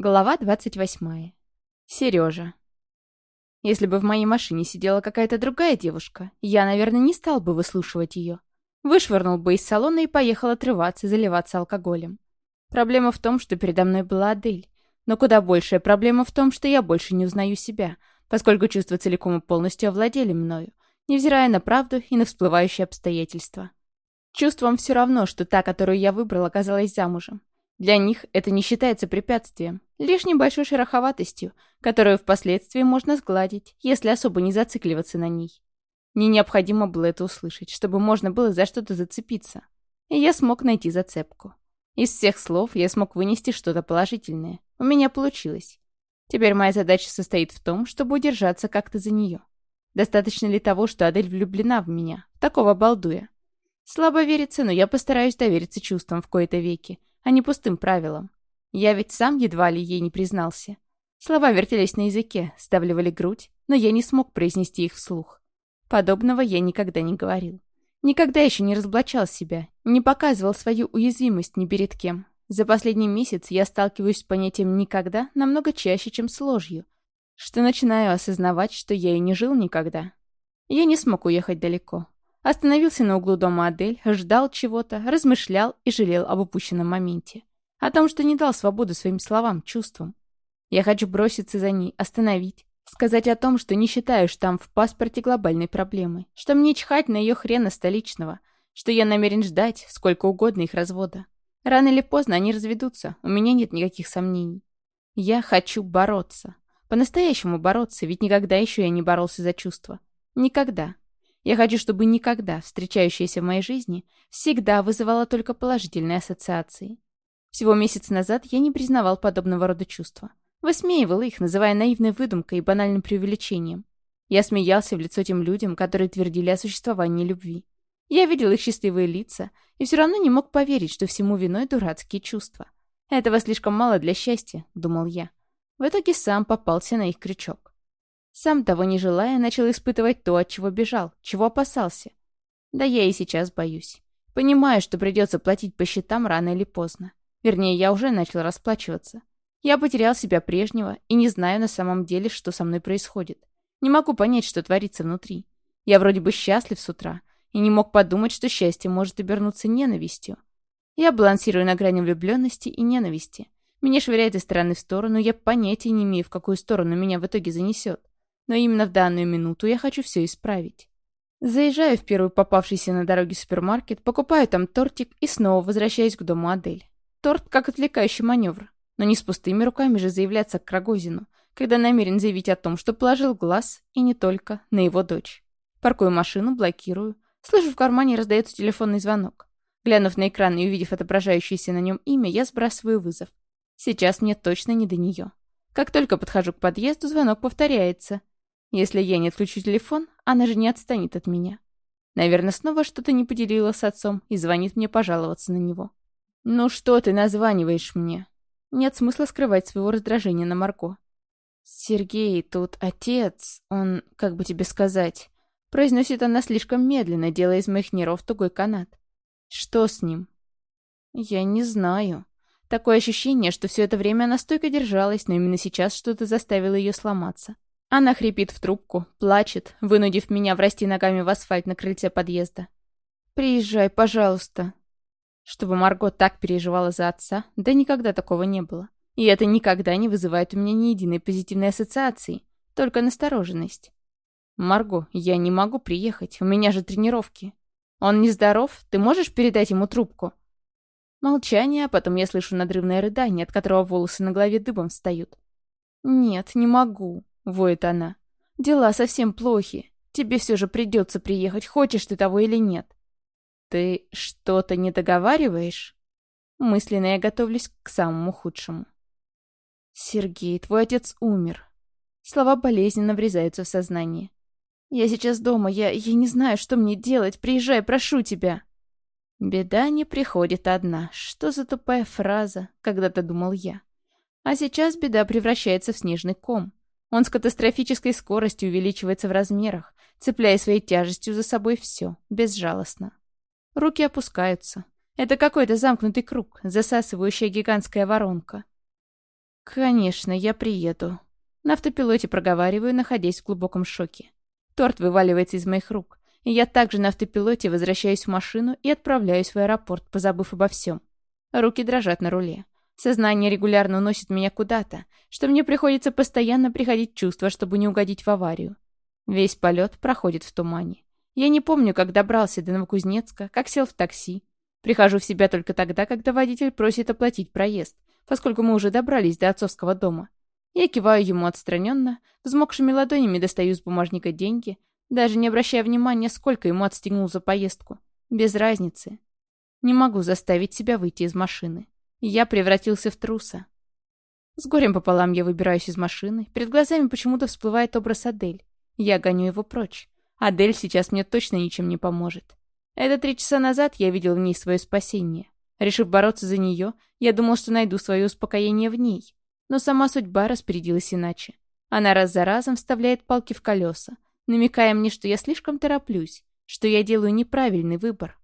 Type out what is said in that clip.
Глава 28. Сережа. Если бы в моей машине сидела какая-то другая девушка, я, наверное, не стал бы выслушивать ее. Вышвырнул бы из салона и поехал отрываться, заливаться алкоголем. Проблема в том, что передо мной была Адель. Но куда большая проблема в том, что я больше не узнаю себя, поскольку чувства целиком и полностью овладели мною, невзирая на правду и на всплывающие обстоятельства. Чувствам все равно, что та, которую я выбрал, оказалась замужем. Для них это не считается препятствием, лишь небольшой шероховатостью, которую впоследствии можно сгладить, если особо не зацикливаться на ней. Мне необходимо было это услышать, чтобы можно было за что-то зацепиться. И я смог найти зацепку. Из всех слов я смог вынести что-то положительное. У меня получилось. Теперь моя задача состоит в том, чтобы удержаться как-то за нее. Достаточно ли того, что Адель влюблена в меня, такого балдуя? Слабо верится, но я постараюсь довериться чувствам в кои-то веки, а не пустым правилам. Я ведь сам едва ли ей не признался. Слова вертелись на языке, сдавливали грудь, но я не смог произнести их вслух. Подобного я никогда не говорил. Никогда еще не разоблачал себя, не показывал свою уязвимость ни перед кем. За последний месяц я сталкиваюсь с понятием «никогда» намного чаще, чем с ложью, что начинаю осознавать, что я и не жил никогда. Я не смог уехать далеко. Остановился на углу дома Адель, ждал чего-то, размышлял и жалел об упущенном моменте. О том, что не дал свободу своим словам, чувствам. Я хочу броситься за ней, остановить. Сказать о том, что не считаю штамп в паспорте глобальной проблемой. Что мне чхать на ее хрена столичного. Что я намерен ждать сколько угодно их развода. Рано или поздно они разведутся, у меня нет никаких сомнений. Я хочу бороться. По-настоящему бороться, ведь никогда еще я не боролся за чувства. Никогда. Я хочу, чтобы никогда встречающаяся в моей жизни всегда вызывала только положительные ассоциации. Всего месяц назад я не признавал подобного рода чувства. Высмеивал их, называя наивной выдумкой и банальным преувеличением. Я смеялся в лицо тем людям, которые твердили о существовании любви. Я видел их счастливые лица и все равно не мог поверить, что всему виной дурацкие чувства. Этого слишком мало для счастья, думал я. В итоге сам попался на их крючок. Сам того не желая, начал испытывать то, от чего бежал, чего опасался. Да я и сейчас боюсь. Понимаю, что придется платить по счетам рано или поздно. Вернее, я уже начал расплачиваться. Я потерял себя прежнего и не знаю на самом деле, что со мной происходит. Не могу понять, что творится внутри. Я вроде бы счастлив с утра и не мог подумать, что счастье может обернуться ненавистью. Я балансирую на грани влюбленности и ненависти. Меня швыряет из стороны в сторону, я понятия не имею, в какую сторону меня в итоге занесет. Но именно в данную минуту я хочу все исправить. Заезжаю в первый попавшийся на дороге супермаркет, покупаю там тортик и снова возвращаюсь к дому Адель. Торт как отвлекающий маневр. Но не с пустыми руками же заявляться к Рогозину, когда намерен заявить о том, что положил глаз, и не только, на его дочь. Паркую машину, блокирую. Слышу, в кармане раздается телефонный звонок. Глянув на экран и увидев отображающееся на нем имя, я сбрасываю вызов. Сейчас мне точно не до нее. Как только подхожу к подъезду, звонок повторяется. Если я не отключу телефон, она же не отстанет от меня. Наверное, снова что-то не поделила с отцом и звонит мне пожаловаться на него. «Ну что ты названиваешь мне?» Нет смысла скрывать своего раздражения на Марко. «Сергей, тут отец, он, как бы тебе сказать...» Произносит она слишком медленно, делая из моих нервов тугой канат. «Что с ним?» «Я не знаю. Такое ощущение, что все это время она стойко держалась, но именно сейчас что-то заставило ее сломаться. Она хрипит в трубку, плачет, вынудив меня врасти ногами в асфальт на крыльце подъезда. «Приезжай, пожалуйста». Чтобы Марго так переживала за отца, да никогда такого не было. И это никогда не вызывает у меня ни единой позитивной ассоциации, только настороженность. «Марго, я не могу приехать, у меня же тренировки. Он нездоров, ты можешь передать ему трубку?» Молчание, а потом я слышу надрывное рыдание, от которого волосы на голове дыбом встают. «Нет, не могу воет она. «Дела совсем плохи. Тебе все же придется приехать, хочешь ты того или нет». «Ты что-то не договариваешь?» Мысленно я готовлюсь к самому худшему. «Сергей, твой отец умер». Слова болезненно врезаются в сознание. «Я сейчас дома, я, я не знаю, что мне делать. Приезжай, прошу тебя». «Беда не приходит одна. Что за тупая фраза?» — когда-то думал я. А сейчас беда превращается в снежный ком. Он с катастрофической скоростью увеличивается в размерах, цепляя своей тяжестью за собой все, безжалостно. Руки опускаются. Это какой-то замкнутый круг, засасывающая гигантская воронка. Конечно, я приеду. На автопилоте проговариваю, находясь в глубоком шоке. Торт вываливается из моих рук, и я также на автопилоте возвращаюсь в машину и отправляюсь в аэропорт, позабыв обо всем. Руки дрожат на руле. Сознание регулярно уносит меня куда-то, что мне приходится постоянно приходить чувство, чтобы не угодить в аварию. Весь полет проходит в тумане. Я не помню, как добрался до Новокузнецка, как сел в такси. Прихожу в себя только тогда, когда водитель просит оплатить проезд, поскольку мы уже добрались до отцовского дома. Я киваю ему отстраненно, взмокшими ладонями достаю из бумажника деньги, даже не обращая внимания, сколько ему отстегнул за поездку. Без разницы. Не могу заставить себя выйти из машины. Я превратился в труса. С горем пополам я выбираюсь из машины. Перед глазами почему-то всплывает образ Адель. Я гоню его прочь. Адель сейчас мне точно ничем не поможет. Это три часа назад я видел в ней свое спасение. Решив бороться за нее, я думал, что найду свое успокоение в ней. Но сама судьба распорядилась иначе. Она раз за разом вставляет палки в колеса, намекая мне, что я слишком тороплюсь, что я делаю неправильный выбор.